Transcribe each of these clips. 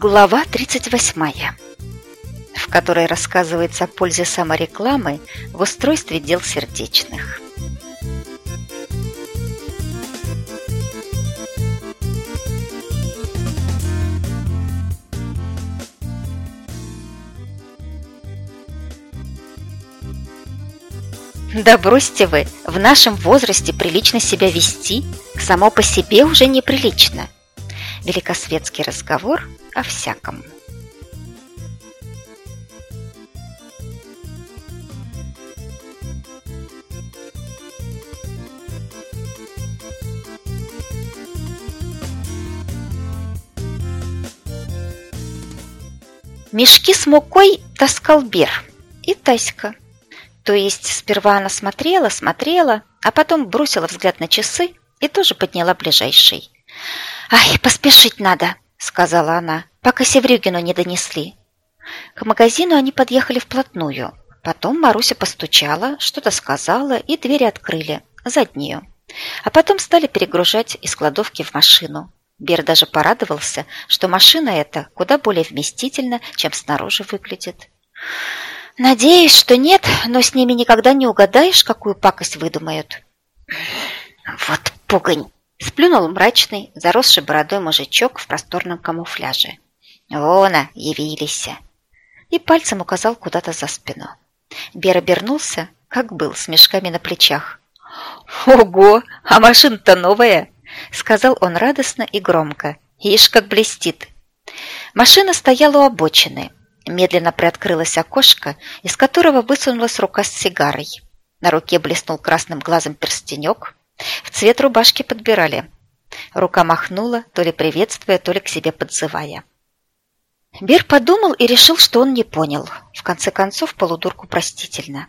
Глава 38, в которой рассказывается о пользе саморекламы в устройстве дел сердечных. Да бросьте вы, в нашем возрасте прилично себя вести само по себе уже неприлично. Великосветский разговор о всяком. Мешки с мукой таскал Бер и Таська. То есть сперва она смотрела, смотрела, а потом бросила взгляд на часы и тоже подняла ближайший. «Ай, поспешить надо!» — сказала она, пока Севрюгину не донесли. К магазину они подъехали вплотную. Потом Маруся постучала, что-то сказала, и двери открыли, заднюю. А потом стали перегружать из кладовки в машину. Бер даже порадовался, что машина эта куда более вместительна, чем снаружи выглядит. Надеюсь, что нет, но с ними никогда не угадаешь, какую пакость выдумают. Вот пугань! Сплюнул мрачный, заросший бородой мужичок в просторном камуфляже. «Вона, явились!» И пальцем указал куда-то за спину. Бер обернулся, как был, с мешками на плечах. «Ого! А машина-то новая!» Сказал он радостно и громко. «Ишь, как блестит!» Машина стояла у обочины. Медленно приоткрылось окошко, из которого высунулась рука с сигарой. На руке блеснул красным глазом перстенек, в цвет рубашки подбирали. Рука махнула, то ли приветствуя, то ли к себе подзывая. Бер подумал и решил, что он не понял. В конце концов, полудурку простительно.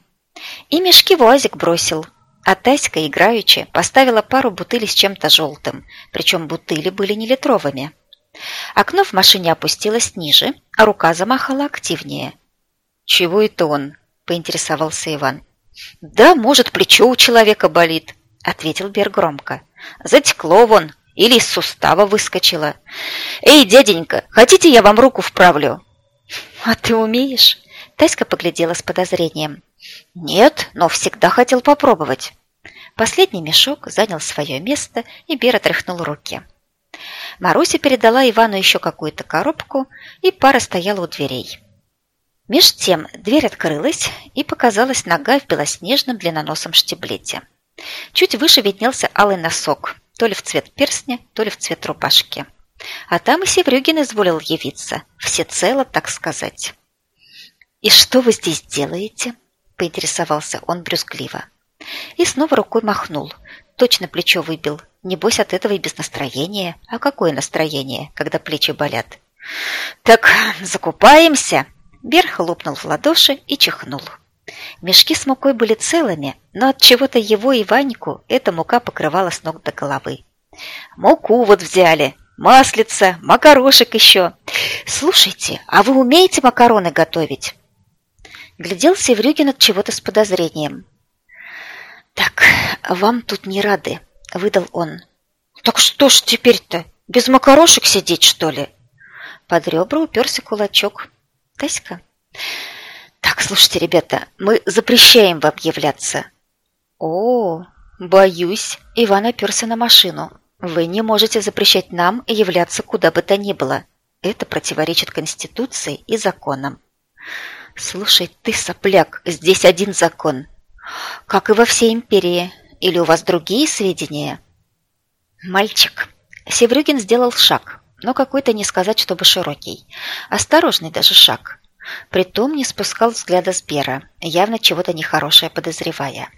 И мешки в уазик бросил. А Таська, играючи, поставила пару бутылей с чем-то желтым, причем бутыли были не литровыми. Окно в машине опустилось ниже, а рука замахала активнее. «Чего это он?» – поинтересовался Иван. «Да, может, плечо у человека болит», — ответил Бер громко. «Затекло вон, или из сустава выскочило. Эй, дяденька, хотите, я вам руку вправлю?» «А ты умеешь?» Таська поглядела с подозрением. «Нет, но всегда хотел попробовать». Последний мешок занял свое место, и Бер отряхнул руки. Маруся передала Ивану еще какую-то коробку, и пара стояла у дверей. Меж тем дверь открылась, и показалась нога в белоснежном длинноносом штиблете. Чуть выше виднелся алый носок, то ли в цвет перстня, то ли в цвет рубашки. А там и Севрюгин изволил явиться, всецело, так сказать. «И что вы здесь делаете?» – поинтересовался он брюзгливо. И снова рукой махнул, точно плечо выбил. Небось, от этого и без настроения. А какое настроение, когда плечи болят? «Так, закупаемся!» Бер хлопнул в ладоши и чихнул. Мешки с мукой были целыми, но от чего-то его и Ваньку эта мука покрывала с ног до головы. Муку вот взяли, маслица, макарошек еще. Слушайте, а вы умеете макароны готовить? Глядел Севрюгин от чего-то с подозрением. Так, вам тут не рады, выдал он. Так что ж теперь-то, без макарошек сидеть, что ли? Под ребра уперся кулачок. Таська. Слушайте, ребята, мы запрещаем вам являться. О, боюсь, Иван оперся на машину. Вы не можете запрещать нам являться куда бы то ни было. Это противоречит Конституции и законам. Слушай, ты, сопляк, здесь один закон. Как и во всей империи. Или у вас другие сведения? Мальчик. Севрюгин сделал шаг, но какой-то не сказать, чтобы широкий. Осторожный даже шаг. Притом не спускал взгляда с Бера, явно чего-то нехорошее подозревая.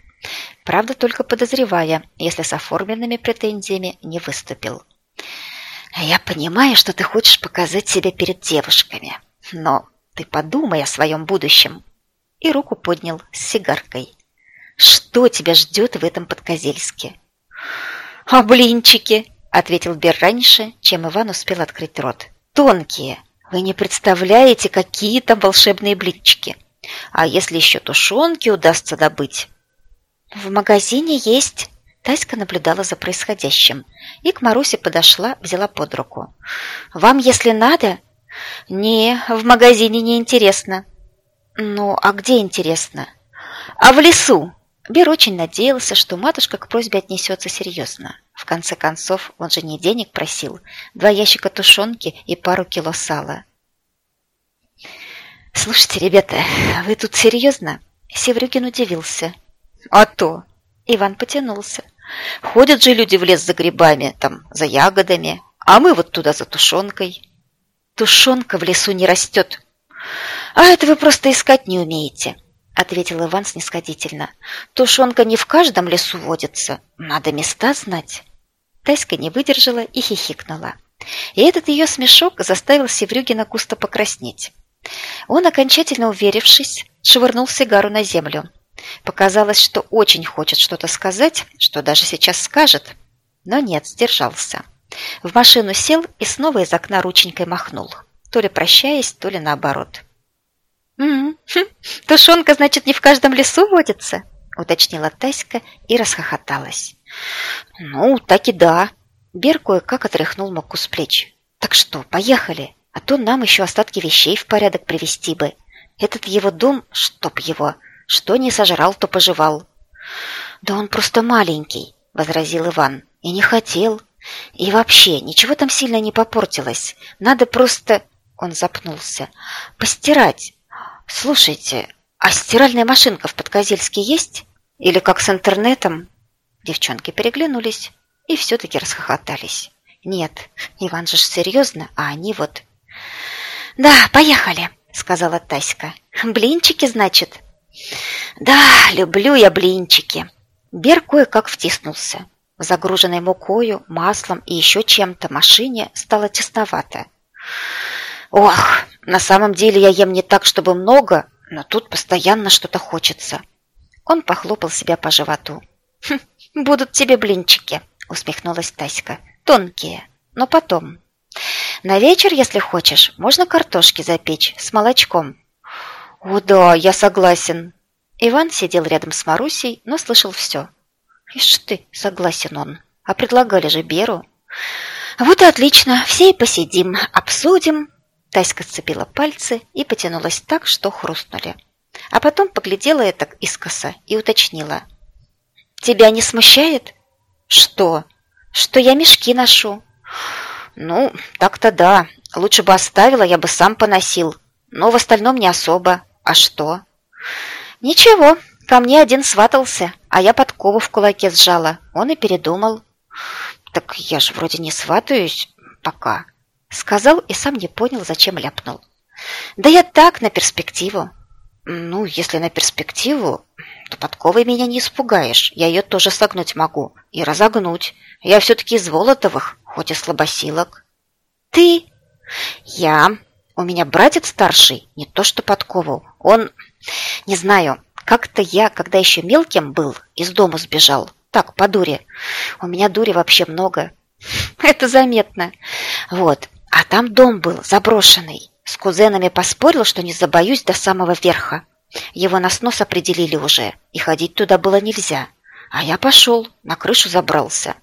Правда, только подозревая, если с оформленными претензиями не выступил. «Я понимаю, что ты хочешь показать себя перед девушками, но ты подумай о своем будущем». И руку поднял с сигаркой. «Что тебя ждет в этом Подкозельске?» «А блинчики?» — ответил Бер раньше, чем Иван успел открыть рот. «Тонкие, вы не представляете, какие там волшебные блинчики. А если еще тушенки удастся добыть? В магазине есть. Таська наблюдала за происходящим и к Марусе подошла, взяла под руку. «Вам, если надо, «Не, в магазине не интересно». «Ну, а где интересно?» «А в лесу!» Бер очень надеялся, что матушка к просьбе отнесется серьезно. В конце концов, он же не денег просил, два ящика тушенки и пару кило сала. «Слушайте, ребята, вы тут серьезно?» Севрюгин удивился. «А то!» Иван потянулся. «Ходят же люди в лес за грибами, там, за ягодами, а мы вот туда за тушенкой». «Тушенка в лесу не растет». «А это вы просто искать не умеете», — ответил Иван снисходительно. «Тушенка не в каждом лесу водится, надо места знать». Таська не выдержала и хихикнула. И этот ее смешок заставил Севрюгина густо покраснеть. Он, окончательно уверившись, швырнул сигару на землю. Показалось, что очень хочет что-то сказать, что даже сейчас скажет, но нет, сдержался. В машину сел и снова из окна рученькой махнул, то ли прощаясь, то ли наоборот. «М -м, тушенка, значит, не в каждом лесу водится?» уточнила Таська и расхохоталась. «Ну, так и да». Бер кое-как отряхнул муку с плеч. «Так что, поехали?» А то нам еще остатки вещей в порядок привести бы. Этот его дом, чтоб его, что не сожрал, то пожевал. Да он просто маленький, возразил Иван, и не хотел. И вообще, ничего там сильно не попортилось. Надо просто... Он запнулся. Постирать. Слушайте, а стиральная машинка в Подкозельске есть? Или как с интернетом? Девчонки переглянулись и все-таки расхохотались. Нет, Иван же серьезно, а они вот «Да, поехали», — сказала Таська. «Блинчики, значит?» «Да, люблю я блинчики». Бер кое-как втиснулся. В загруженной мукою, маслом и еще чем-то машине стало тесновато. «Ох, на самом деле я ем не так, чтобы много, но тут постоянно что-то хочется». Он похлопал себя по животу. «Хм, «Будут тебе блинчики», — усмехнулась Таська. «Тонкие, но потом». На вечер, если хочешь, можно картошки запечь с молочком. О да, я согласен. Иван сидел рядом с Марусей, но слышал все. Ишь ты, согласен он. А предлагали же Беру. Вот и отлично, все и посидим, обсудим. Таська сцепила пальцы и потянулась так, что хрустнули. А потом поглядела это искоса и уточнила. «Тебя не смущает?» «Что?» «Что я мешки ношу?» «Ну, так-то да. Лучше бы оставила, я бы сам поносил. Но в остальном не особо. А что?» «Ничего, ко мне один сватался, а я подкову в кулаке сжала. Он и передумал». «Так я же вроде не сватаюсь пока», — сказал и сам не понял, зачем ляпнул. «Да я так, на перспективу». «Ну, если на перспективу, то подковой меня не испугаешь. Я ее тоже согнуть могу и разогнуть. Я все-таки из Волотовых, хоть и слабосилок. Ты? Я. У меня братец старший, не то что подкову. Он, не знаю, как-то я, когда еще мелким был, из дома сбежал. Так, по дуре. У меня дури вообще много. Это заметно. Вот. А там дом был заброшенный. С кузенами поспорил, что не забоюсь до самого верха. Его на снос определили уже, и ходить туда было нельзя. А я пошел, на крышу забрался.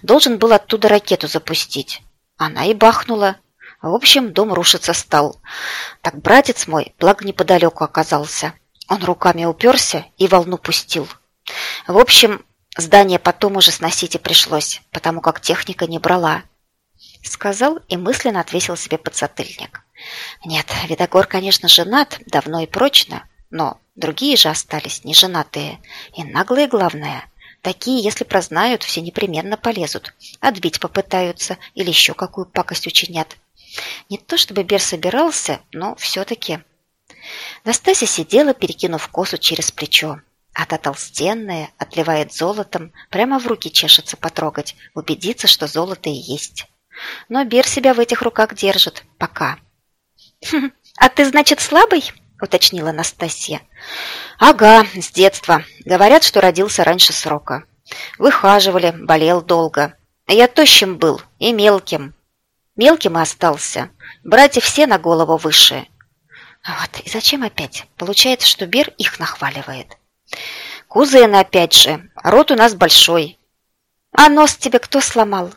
Должен был оттуда ракету запустить. Она и бахнула. В общем, дом рушиться стал. Так братец мой, благо неподалеку оказался. Он руками уперся и волну пустил. В общем, здание потом уже сносить и пришлось, потому как техника не брала. Сказал и мысленно отвесил себе подзатыльник. Нет, Видогор, конечно, женат, давно и прочно, но другие же остались неженатые. И наглые, главное, Такие, если прознают, все непременно полезут. Отбить попытаются или еще какую пакость учинят. Не то чтобы Бер собирался, но все-таки. Настасья сидела, перекинув косу через плечо. А та толстенная, отливает золотом, прямо в руки чешется потрогать, убедиться, что золото и есть. Но Бер себя в этих руках держит. Пока. «Хм, «А ты, значит, слабый?» – уточнила Настасья. Ага, с детства. Говорят, что родился раньше срока. Выхаживали, болел долго. Я тощим был и мелким. Мелким и остался. Братья все на голову выше. Вот, и зачем опять? Получается, что Бер их нахваливает. Кузены опять же. Рот у нас большой. А нос тебе кто сломал?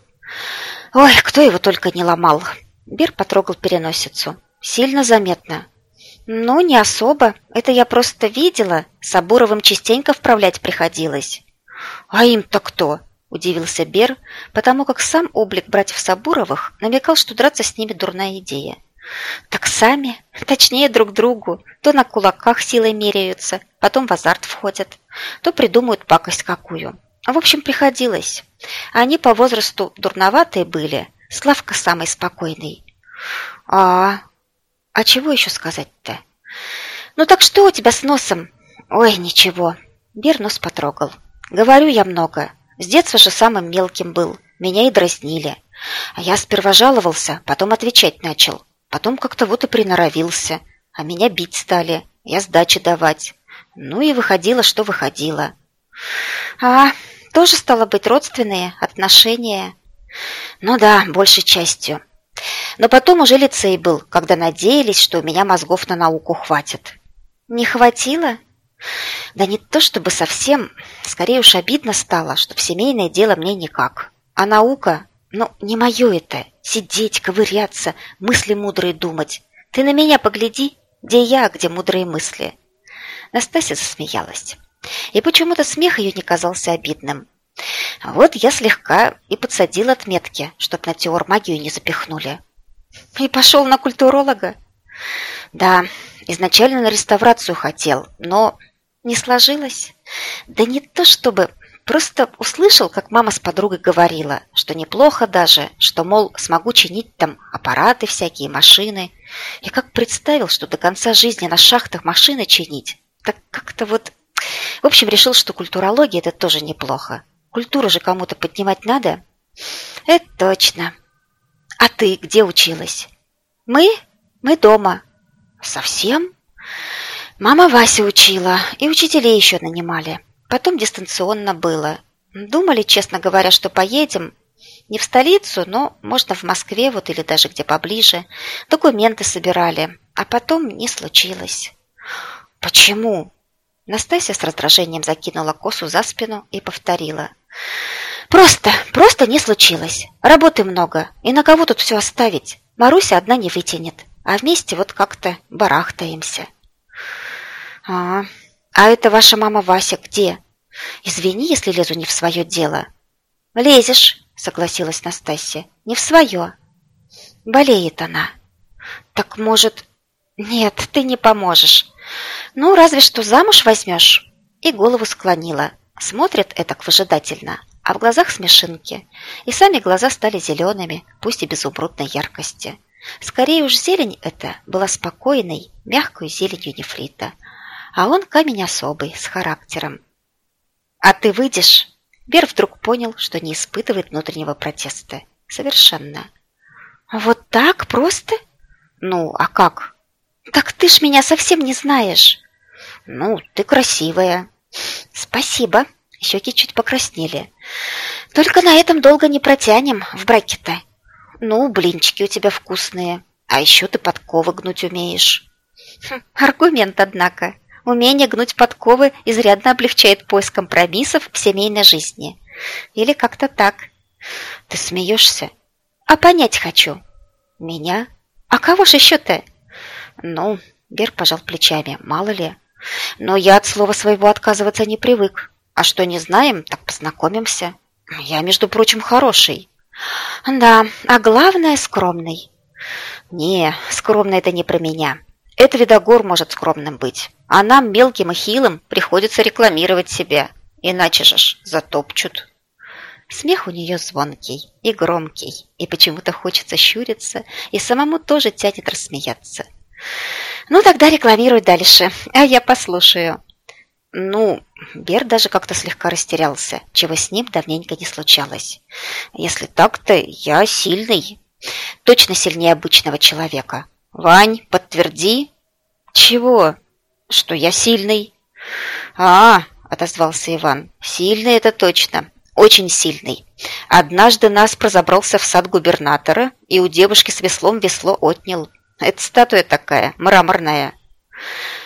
Ой, кто его только не ломал. Бер потрогал переносицу. Сильно заметно. Ну, не особо. Это я просто видела. Сабуровым частенько вправлять приходилось. А им-то кто? Удивился Бер, потому как сам облик братьев Сабуровых намекал, что драться с ними дурная идея. Так сами, точнее друг другу, то на кулаках силой меряются, потом в азарт входят, то придумают пакость какую. В общем, приходилось. Они по возрасту дурноватые были, Славка самый спокойный. А, а чего еще сказать-то? Ну так что у тебя с носом? Ой, ничего. Бер нос потрогал. Говорю я много. С детства же самым мелким был. Меня и дразнили. А я сперва жаловался, потом отвечать начал. Потом как-то вот и приноровился. А меня бить стали. Я сдачи давать. Ну и выходило, что выходило. А, тоже стало быть родственные отношения. Ну да, большей частью. Но потом уже лицей был, когда надеялись, что у меня мозгов на науку хватит. Не хватило? Да не то чтобы совсем, скорее уж обидно стало, что в семейное дело мне никак. А наука, ну, не мое это, сидеть, ковыряться, мысли мудрые думать. Ты на меня погляди, где я, где мудрые мысли. Настасья засмеялась. И почему-то смех ее не казался обидным. Вот я слегка и подсадил отметки, чтоб на теор магию не запихнули. И пошел на культуролога. Да, изначально на реставрацию хотел, но не сложилось. Да не то чтобы... Просто услышал, как мама с подругой говорила, что неплохо даже, что, мол, смогу чинить там аппараты всякие, машины. И как представил, что до конца жизни на шахтах машины чинить, так как-то вот... В общем, решил, что культурология – это тоже неплохо. Культуру же кому-то поднимать надо. Это точно. А ты где училась? Мы? Мы дома. Совсем? Мама Вася учила, и учителей еще нанимали. Потом дистанционно было. Думали, честно говоря, что поедем. Не в столицу, но можно в Москве вот или даже где поближе. Документы собирали. А потом не случилось. Почему? Настасья с раздражением закинула косу за спину и повторила. Просто, просто не случилось. Работы много. И на кого тут все оставить? Маруся одна не вытянет. А вместе вот как-то барахтаемся. А, а это ваша мама Вася где? Извини, если лезу не в свое дело. Лезешь, согласилась Настасья. Не в свое. Болеет она. Так может... Нет, ты не поможешь. Ну, разве что замуж возьмешь. И голову склонила. Смотрит этак выжидательно, а в глазах смешинки. И сами глаза стали зелеными, пусть и без изумрудной яркости. Скорее уж зелень эта была спокойной, мягкой зеленью нефрита. А он камень особый, с характером. «А ты выйдешь?» Бер вдруг понял, что не испытывает внутреннего протеста. Совершенно. «Вот так просто?» «Ну, а как?» «Так ты ж меня совсем не знаешь!» «Ну, ты красивая!» Спасибо. Щеки чуть покраснели. Только на этом долго не протянем в браке-то. Ну, блинчики у тебя вкусные. А еще ты подковы гнуть умеешь. Хм, аргумент, однако. Умение гнуть подковы изрядно облегчает поиск компромиссов в семейной жизни. Или как-то так. Ты смеешься? А понять хочу. Меня? А кого ж еще-то? Ну, Бер пожал плечами. Мало ли. Но я от слова своего отказываться не привык. А что не знаем, так познакомимся. Я, между прочим, хороший. Да, а главное, скромный. Не, скромный это не про меня. Это Видогор может скромным быть. А нам, мелким и хилым, приходится рекламировать себя. Иначе же ж затопчут. Смех у нее звонкий и громкий, и почему-то хочется щуриться, и самому тоже тянет рассмеяться. Ну, тогда рекламируй дальше, а я послушаю. Ну, Бер даже как-то слегка растерялся, чего с ним давненько не случалось. Если так-то, я сильный. Точно сильнее обычного человека. Вань, подтверди. Чего? Что я сильный? А, отозвался Иван. Сильный это точно. Очень сильный. Однажды нас прозабрался в сад губернатора и у девушки с веслом весло отнял. Это статуя такая, мраморная.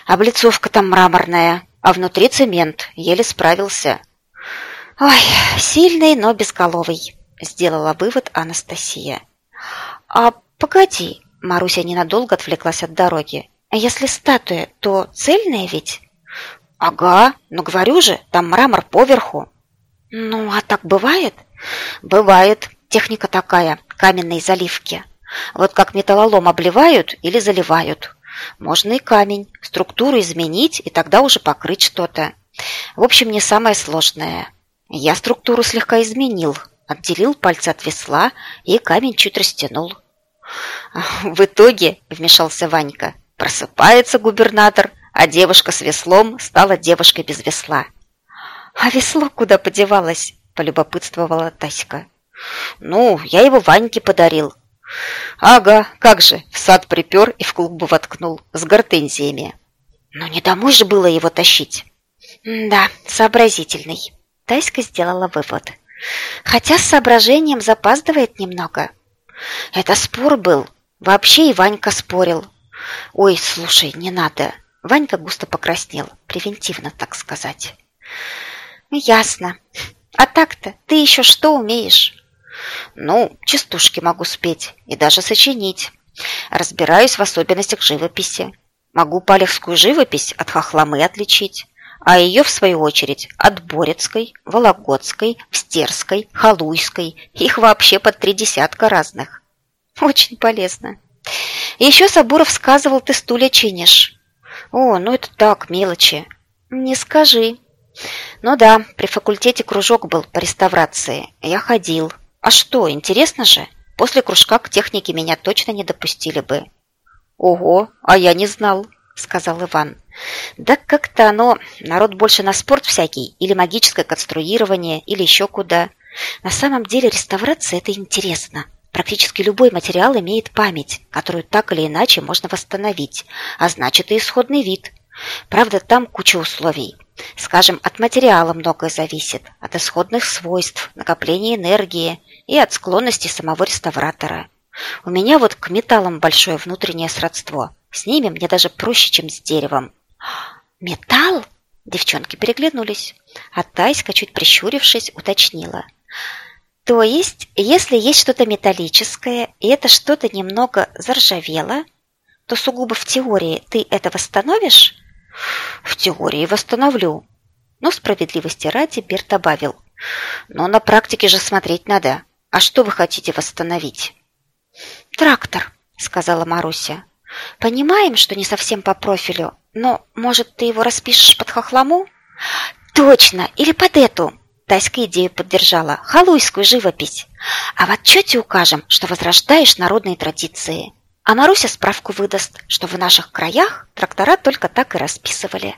Облицовка там мраморная, а внутри цемент. Еле справился. Ой, сильный, но безголовый, сделала вывод Анастасия. А Погоди, Маруся ненадолго отвлеклась от дороги. Если статуя, то цельная ведь? Ага, но говорю же, там мрамор поверху. Ну, а так бывает? Бывает. Техника такая, каменные заливки. Вот как металлолом обливают или заливают. Можно и камень, структуру изменить, и тогда уже покрыть что-то. В общем, не самое сложное. Я структуру слегка изменил, отделил пальцы от весла и камень чуть растянул. В итоге, вмешался Ванька, просыпается губернатор, а девушка с веслом стала девушкой без весла. «А весло куда подевалось?» – полюбопытствовала Таська. «Ну, я его Ваньке подарил. Ага, как же, в сад припер и в клубу воткнул с гортензиями. Но не домой же было его тащить. Да, сообразительный. Тайска сделала вывод. Хотя с соображением запаздывает немного. Это спор был. Вообще и Ванька спорил. Ой, слушай, не надо. Ванька густо покраснел, превентивно, так сказать. Ясно. А так-то ты еще что умеешь? Ну, частушки могу спеть и даже сочинить. Разбираюсь в особенностях живописи. Могу палехскую живопись от хохломы отличить, а ее, в свою очередь, от Борецкой, Вологодской, Встерской, Халуйской. Их вообще под три десятка разных. Очень полезно. Еще Сабуров сказывал, ты стулья чинишь. О, ну это так, мелочи. Не скажи. Ну да, при факультете кружок был по реставрации. Я ходил. А что, интересно же? После кружка к технике меня точно не допустили бы. Ого, а я не знал, сказал Иван. Да как-то оно, народ больше на спорт всякий, или магическое конструирование, или еще куда. На самом деле реставрация – это интересно. Практически любой материал имеет память, которую так или иначе можно восстановить, а значит и исходный вид. Правда, там куча условий. Скажем, от материала многое зависит, от исходных свойств, накопления энергии и от склонности самого реставратора. У меня вот к металлам большое внутреннее сродство. С ними мне даже проще, чем с деревом. Металл? Девчонки переглянулись, а Тайска, чуть прищурившись, уточнила. То есть, если есть что-то металлическое, и это что-то немного заржавело, то сугубо в теории ты это восстановишь? В теории восстановлю. Но справедливости ради Бер добавил. Но на практике же смотреть надо. А что вы хотите восстановить? Трактор, сказала Маруся. Понимаем, что не совсем по профилю, но, может, ты его распишешь под хохлому? Точно, или под эту. Таська идею поддержала. Халуйскую живопись. А в отчете укажем, что возрождаешь народные традиции. А Маруся справку выдаст, что в наших краях трактора только так и расписывали.